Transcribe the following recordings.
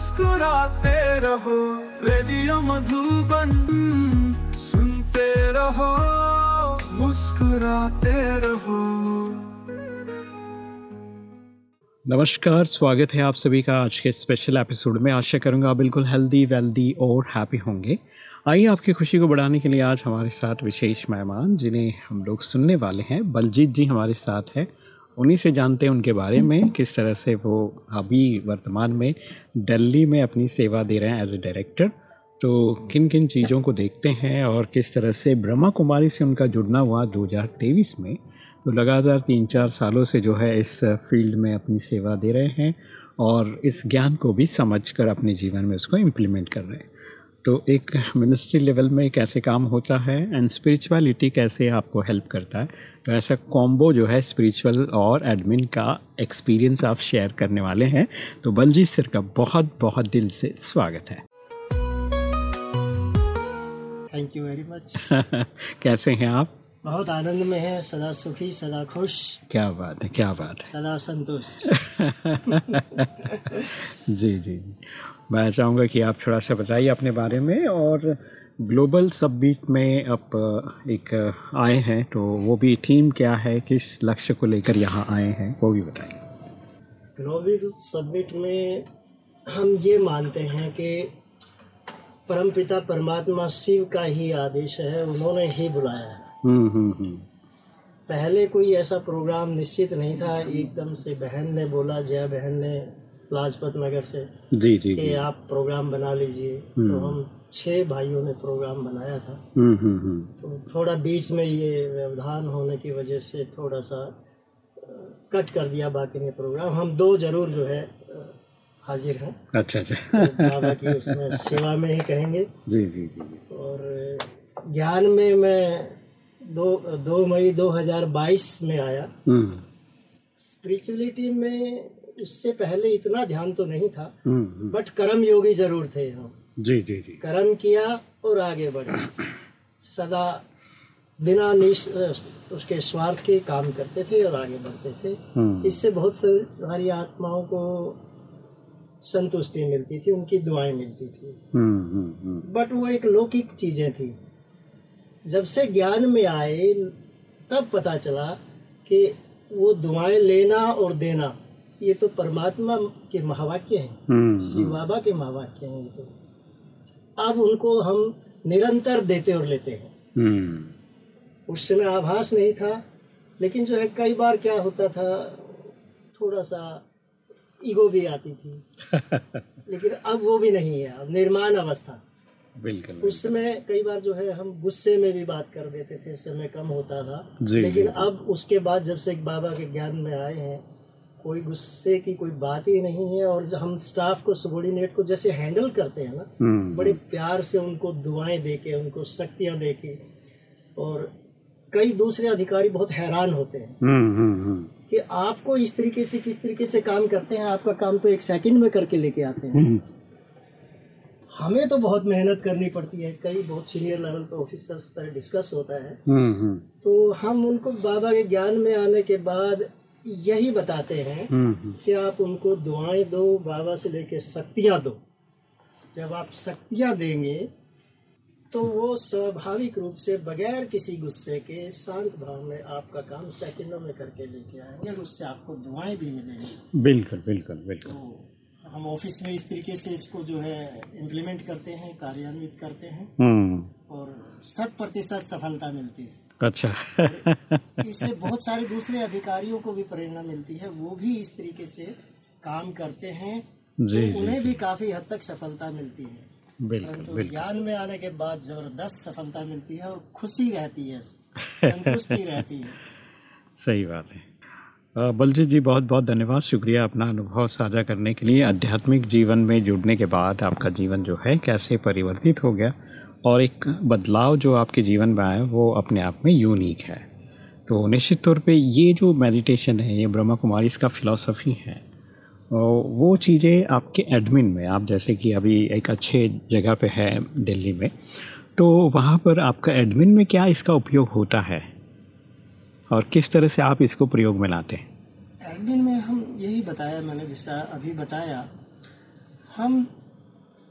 मुस्कुराते रहो, रेडियो मधुबन सुनते रहो, मुस्कुराते रहो। नमस्कार, स्वागत है आप सभी का आज के स्पेशल एपिसोड में। आशा करूँगा बिल्कुल हेल्दी वेल्दी और हैप्पी होंगे। आइए आपकी खुशी को बढ़ाने के लिए आज हमारे साथ विशेष मेहमान, जिन्हें हम लोग सुनने वाले हैं। बलजीत जी हमारे साथ हैं। उन्हीं से जानते हैं उनके बारे में किस तरह से वो अभी वर्तमान में दिल्ली में अपनी सेवा दे रहे हैं एज ए डायरेक्टर तो किन किन चीज़ों को देखते हैं और किस तरह से ब्रह्मा कुमारी से उनका जुड़ना हुआ 2023 में। तो लगातार तीन चार सालों से जो है इस फ़ील्ड में अपनी सेवा दे रहे हैं और इस ज्ञान को भी समझ कर अपने जीवन में उसको इम्प्लीमेंट कर रहे हैं। तो एक मिनिस्ट्री लेवल में कैसे काम होता है एंड स्पिरिचुअलिटी कैसे आपको हेल्प करता है तो ऐसा कॉम्बो जो है स्पिरिचुअल और एडमिन का एक्सपीरियंस आप शेयर करने वाले हैं। तो बलजीत सर का बहुत बहुत दिल से स्वागत है। थैंक यू वेरी मच कैसे हैं आप? बहुत आनंद में है सदा सुखी सदा खुश। क्या बात है क्या बात है। सदा संतुष्ट। जी जी। मैं चाहूँगा कि आप थोड़ा सा बताइए अपने बारे में और ग्लोबल सबमिट में आप एक आए हैं तो वो भी टीम क्या है? किस लक्ष्य को लेकर यहाँ आए हैं? वो भी बताइए। ग्लोबल सबमिट में हम ये मानते हैं कि परमपिता परमात्मा शिव का ही आदेश है उन्होंने ही बुलाया है। हम्म हम्म हम्म। पहले कोई ऐसा प्रोग्राम निश्चित नहीं था एकदम से बहन ने बोला जया बहन ने लाजपत नगर से जी जी कि आप प्रोग्राम बना लीजिए। तो हम छह भाइयों ने प्रोग्राम बनाया था। हम्म हम्म हम्म। तो थोड़ा बीच में ये व्यवधान होने की वजह से थोड़ा सा कट कर दिया बाकी ने प्रोग्राम। हम दो ज़रूर जो है हाजिर हैं। अच्छा अच्छा। तो बाबा की उसमें सेवा में ही कहेंगे। जी जी जी और ज्ञान में मैं दो दो मई 2022 में आया। हम्म। स्पिरिचुअलिटी में उससे पहले इतना ध्यान तो नहीं था हम्म हम्म, बट कर्म योगी ज़रूर थे हम। जी जी जी। कर्म किया और आगे बढ़े। सदा बिना निश उसके स्वार्थ के काम करते थे और आगे बढ़ते थे। हम्म। इससे बहुत सारी आत्माओं को संतुष्टि मिलती थी उनकी दुआएँ मिलती थी। हम्म हम्म हम्म, बट वो एक लौकिक चीज़ें थी। जब से ज्ञान में आए तब पता चला कि वो दुआएँ लेना और देना ये तो परमात्मा के महावाक्य हैं। हम्म शिव बाबा के महावाक्य हैं ये तो। अब उनको हम निरंतर देते और लेते हैं। हम्म। उस समय आभास नहीं था लेकिन जो है कई बार क्या होता था थोड़ा सा ईगो भी आती थी। लेकिन अब वो भी नहीं है अब निर्माण अवस्था। बिल्कुल उस समय कई बार जो है हम गुस्से में भी बात कर देते थे समय कम होता था। लेकिन। अब उसके बाद जब से एक बाबा के ज्ञान में आए हैं कोई गुस्से की कोई बात ही नहीं है और हम स्टाफ को सबोर्डिनेट को जैसे हैंडल करते हैं ना हम्म। बड़े प्यार से उनको दुआएँ दे के उनको शक्तियाँ दे के और कई दूसरे अधिकारी बहुत हैरान होते हैं हम्म हम्म कि आपको इस तरीके से किस तरीके से काम करते हैं आपका काम तो एक सेकंड में करके लेके आते हैं। हमें तो बहुत मेहनत करनी पड़ती है। कई बहुत सीनियर लेवल पे ऑफिसर्स पर डिस्कस होता है। तो हम उनको बाबा के ज्ञान में आने के बाद यही बताते हैं हम्म हम्म, कि आप उनको दुआएँ दो बाबा से लेके शक्तियाँ दो। जब आप शक्तियाँ देंगे तो वो स्वाभाविक रूप से बगैर किसी गुस्से के शांत भाव में आपका काम सेकंडों में करके लेके आएँगे और उससे आपको दुआएँ भी मिलेंगी। बिल्कुल बिल्कुल बिल्कुल। तो हम ऑफ़िस में इस तरीके से इसको जो है इम्प्लीमेंट करते हैं कार्यान्वित करते हैं हम्म। और शत प्रतिशत सफलता मिलती है। अच्छा। इससे बहुत सारे दूसरे अधिकारियों को भी प्रेरणा मिलती है वो भी इस तरीके से काम करते हैं जी तो जी उन्हें भी काफ़ी हद तक सफलता मिलती है। बिल्कुल परंतु बिल्कुल। ज्ञान में आने के बाद ज़बरदस्त सफलता मिलती है और खुशी रहती है संतुष्टि रहती है। सही बात है। बलजीत जी बहुत बहुत धन्यवाद। शुक्रिया अपना अनुभव साझा करने के लिए। आध्यात्मिक जीवन में जुड़ने के बाद आपका जीवन जो है कैसे परिवर्तित हो गया? और एक बदलाव जो आपके जीवन में आया, वो अपने आप में यूनिक है। तो निश्चित तौर पे ये जो मेडिटेशन है, ये ब्रह्मा कुमारी इसका फ़िलासफ़ी है वो चीज़ें आपके एडमिन में, आप जैसे कि अभी एक अच्छे जगह पे है दिल्ली में तो वहाँ पर आपका एडमिन में क्या इसका उपयोग होता है? और किस तरह से आप इसको प्रयोग में लाते हैं? एडमिन में हम यही बताया, मैंने जैसा अभी बताया, हम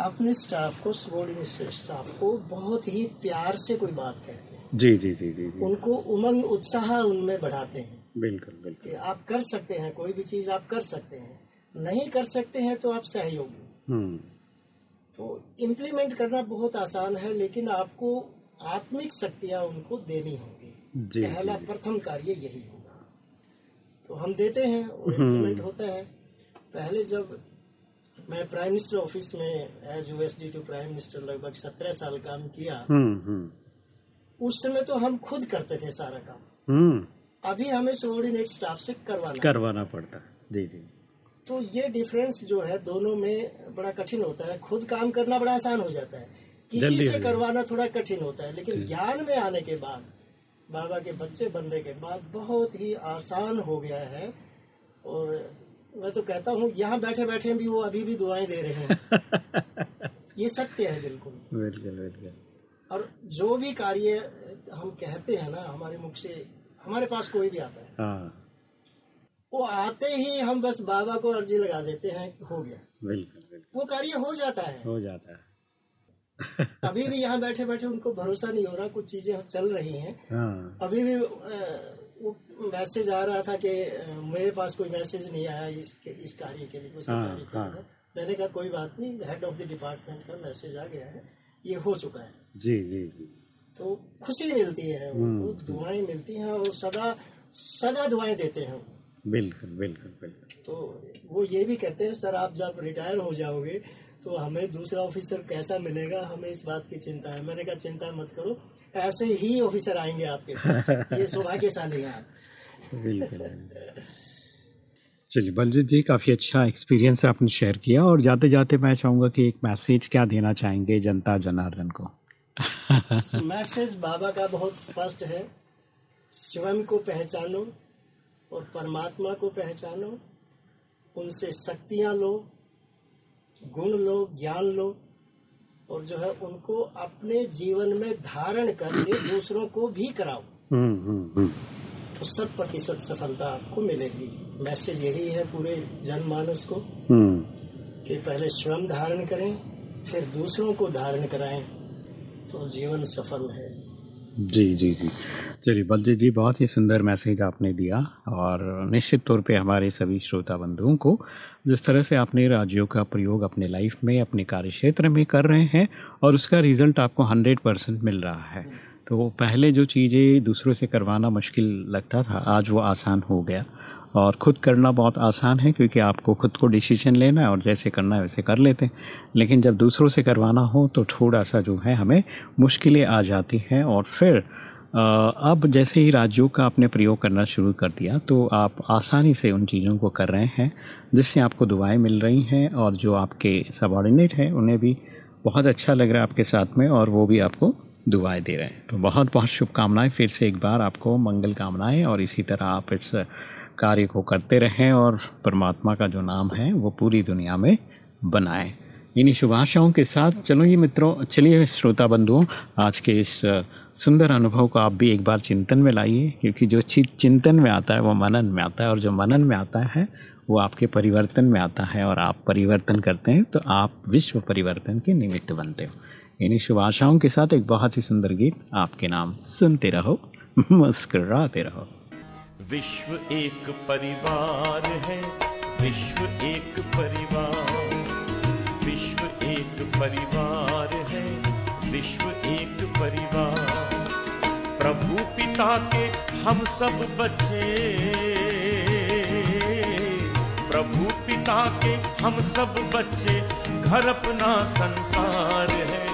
अपने स्टाफ को सबॉर्डिनेट स्टाफ को बहुत ही प्यार से कोई बात कहते हैं। जी जी जी जी, जी। उनको उमंग उत्साह उनमें बढ़ाते हैं। बिल्कुल बिल्कुल। आप कर सकते हैं कोई भी चीज़ आप कर सकते हैं। नहीं कर सकते हैं तो आप सहयोगी हम्म। तो इम्प्लीमेंट करना बहुत आसान है लेकिन आपको आत्मिक शक्तियाँ उनको देनी होगी। पहला प्रथम कार्य यही होगा। तो हम देते हैं और इम्प्लीमेंट। होता है। पहले जब मैं प्राइम मिनिस्टर ऑफ़िस में as USD to prime minister लगभग सत्रह साल काम किया। हम्म, उस समय तो हम खुद करते थे सारा काम। अभी हमें सबॉर्डिनेट स्टाफ से करवाना। करवाना पड़ता। जी जी। तो ये डिफरेंस जो है दोनों में बड़ा कठिन होता है। खुद काम करना बड़ा आसान हो जाता है। किसी से करवाना थोड़ा कठिन होता है लेकिन ज्ञान में आने के बाद बाबा के बच्चे बनने के बाद बहुत ही आसान हो गया है। और मैं तो कहता हूँ यहाँ बैठे बैठे भी वो अभी भी दुआएँ दे रहे हैं। ये सत्य है बिल्कुल। बिल्कुल बिल्कुल। और जो भी कार्य हम कहते हैं ना हमारे मुख से हमारे पास कोई भी आता है हाँ। वो आते ही हम बस बाबा को अर्जी लगा देते हैं हो गया। बिल्कुल वो कार्य हो जाता है। हो जाता है। अभी भी यहाँ बैठे बैठे उनको भरोसा नहीं हो रहा कुछ चीज़ें चल रही हैं। हाँ। अभी भी वो मैसेज आ रहा था कि मेरे पास कोई मैसेज नहीं आया इस इस कार्य के लिए कुछ हाँ, कार्य के हाँ। मैंने कहा कोई बात नहीं हेड ऑफ़ द डिपार्टमेंट का मैसेज आ गया है ये हो चुका है। जी जी जी। तो खुशी मिलती है उनको हम्म। दुआएँ मिलती हैं और सदा सदा दुआएँ देते हैं। बिल्कुल बिल्कुल बिल्कुल। तो वो ये भी कहते हैं सर आप जब रिटायर हो जाओगे तो हमें दूसरा ऑफिसर कैसा मिलेगा हमें इस बात की चिंता है। मैंने कहा चिंता मत करो ऐसे ही ऑफिसर आएँगे आपके। पास ये सौभाग्यशाली है आप। बिल्कुल। चलिए बलजीत जी काफ़ी अच्छा एक्सपीरियंस आपने शेयर किया और जाते जाते मैं चाहूँगा कि एक मैसेज क्या देना चाहेंगे जनता जनार्दन को? मैसेज बाबा का बहुत स्पष्ट है। स्वयं को पहचानो और परमात्मा को पहचानो। उनसे शक्तियाँ लो गुण लो ज्ञान लो और जो है उनको अपने जीवन में धारण करके दूसरों को भी कराओ। हम्म, हम्म, हम्म। तो शत प्रतिशत सफलता आपको मिलेगी। मैसेज यही है पूरे जनमानस को कि पहले स्वयं धारण करें फिर दूसरों को धारण कराएँ। तो जीवन सफल है। जी जी जी। चलिए बलजीत जी, बहुत ही सुंदर मैसेज आपने दिया और निश्चित तौर पे हमारे सभी श्रोता बंधुओं को जिस तरह से आपने राज्यों का प्रयोग अपने लाइफ में, अपने कार्य क्षेत्र में कर रहे हैं और उसका रिज़ल्ट आपको हंड्रेड परसेंट मिल रहा है। तो पहले जो चीज़ें दूसरों से करवाना मुश्किल लगता था, आज वो आसान हो गया। और ख़ुद करना बहुत आसान है, क्योंकि आपको खुद को डिसीज़न लेना है और जैसे करना है वैसे कर लेते हैं। लेकिन जब दूसरों से करवाना हो तो थोड़ा सा जो है हमें मुश्किलें आ जाती हैं और फिर अब जैसे ही राज्यों का आपने प्रयोग करना शुरू कर दिया तो आप आसानी से उन चीज़ों को कर रहे हैं, जिससे आपको दुआएँ मिल रही हैं और जो आपके सबॉर्डिनेट हैं, उन्हें भी बहुत अच्छा लग रहा है आपके साथ में और वो भी आपको दुआएँ दे रहे हैं। तो बहुत बहुत शुभकामनाएँ, फिर से एक बार आपको मंगल कामनाएँ और इसी तरह आप इस कार्य को करते रहें और परमात्मा का जो नाम है, वो पूरी दुनिया में बनाएँ। इन्हीं शुभ आशाओं के साथ चलो ये मित्रों, चलिए श्रोता बंधुओं, आज के इस सुंदर अनुभव को आप भी एक बार चिंतन में लाइए, क्योंकि जो चीज़ चिंतन में आता है, वो मनन में आता है और जो मनन में आता है, वो आपके परिवर्तन में आता है और आप परिवर्तन करते हैं तो आप विश्व परिवर्तन के निमित्त बनते हो। इन्हीं शुभ आशाओं के साथ एक बहुत ही सुंदर गीत आपके नाम सुनते रहो, मुस्कराते रहो। विश्व एक परिवार है, विश्व एक परिवार। विश्व एक परिवार है, विश्व एक परिवार। प्रभु पिता के हम सब बच्चे। प्रभु पिता के हम सब बच्चे, घर अपना संसार है।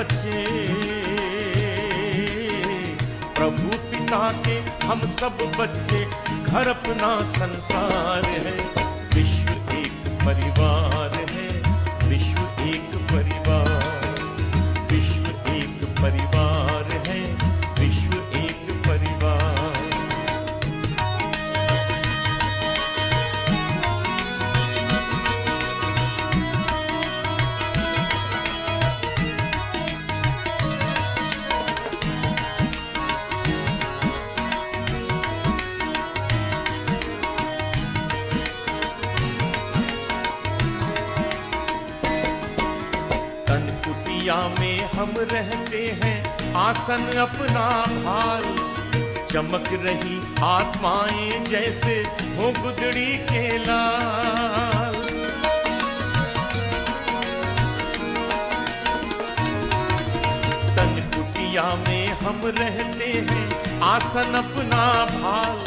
बच्चे प्रभु पिता के हम सब बच्चे घर अपना संसार है। विश्व एक परिवार आसन अपना भाल चमक रही आत्माएँ जैसे हो गुदड़ी के लाल। तन कुटिया में हम रहते हैं, आसन अपना भाल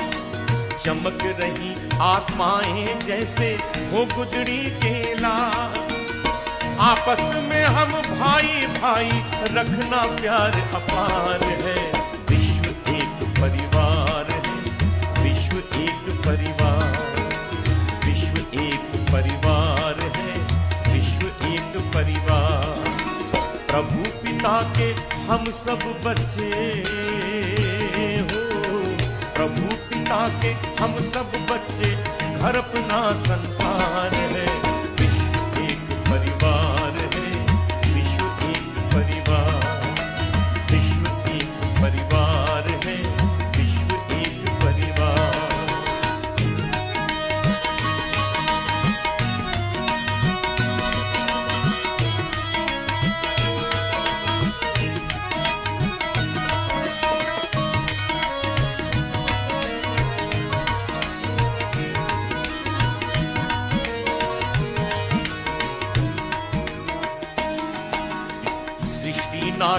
चमक रही आत्माएँ जैसे हो गुदड़ी के लाल। आपस में हम भाई भाई रखना प्यार अपार है। विश्व एक परिवार है। विश्व एक परिवार। विश्व एक परिवार है। विश्व एक परिवार। प्रभु पिता के हम सब बच्चे हो। प्रभु पिता के हम सब बच्चे घर अपना संसार है। विश्व एक परिवार।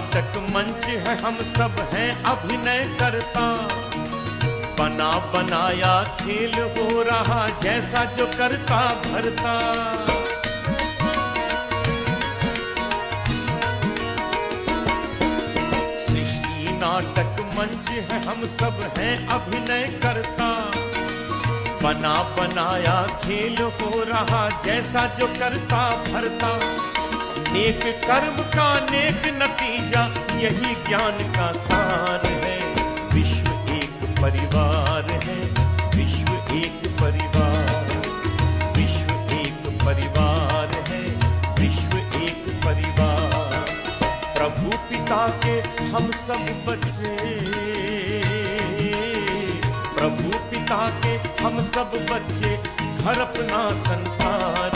नाटक मंच है, हम सब हैं अभिनय करता। बना बनाया खेल हो रहा जैसा जो करता भरता। सृष्टि नाटक मंच है, हम सब हैं अभिनय करता। बना बनाया खेल हो रहा जैसा जो करता भरता। नेक कर्म का नेक नतीजा, यही ज्ञान का सार है। विश्व एक परिवार है, विश्व एक परिवार, विश्व एक परिवार है, विश्व एक परिवार। प्रभु पिता के हम सब बच्चे, प्रभु पिता के हम सब बच्चे, घर अपना संसार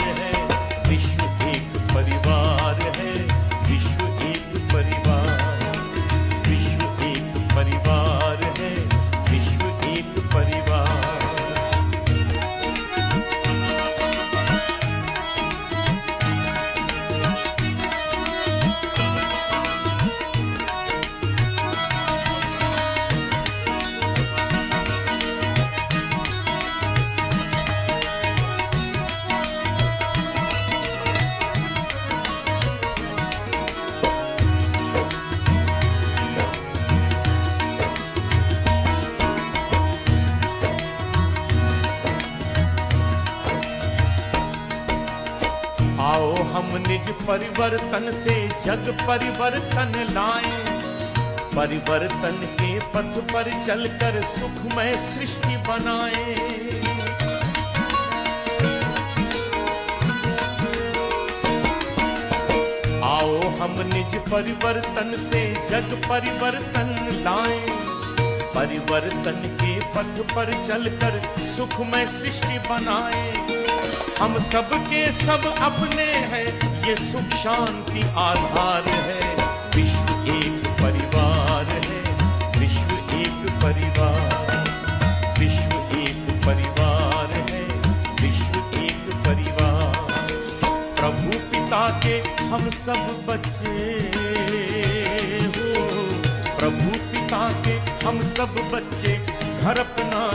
परिवर्तन से जग परिवर्तन लाए। परिवर्तन के पथ पर चलकर सुखमय सृष्टि बनाए। आओ हम निज परिवर्तन से जग परिवर्तन लाए। परिवर्तन के पथ पर चलकर सुखमय सृष्टि बनाएँ। हम सब के सब अपने हैं। ये सुख शांति आधार है। विश्व एक परिवार है। विश्व एक परिवार। विश्व एक परिवार है। विश्व एक परिवार। प्रभु पिता के हम सब बच्चे हो। प्रभु पिता के हम सब बच्चे। घर अपना